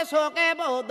eso que vos.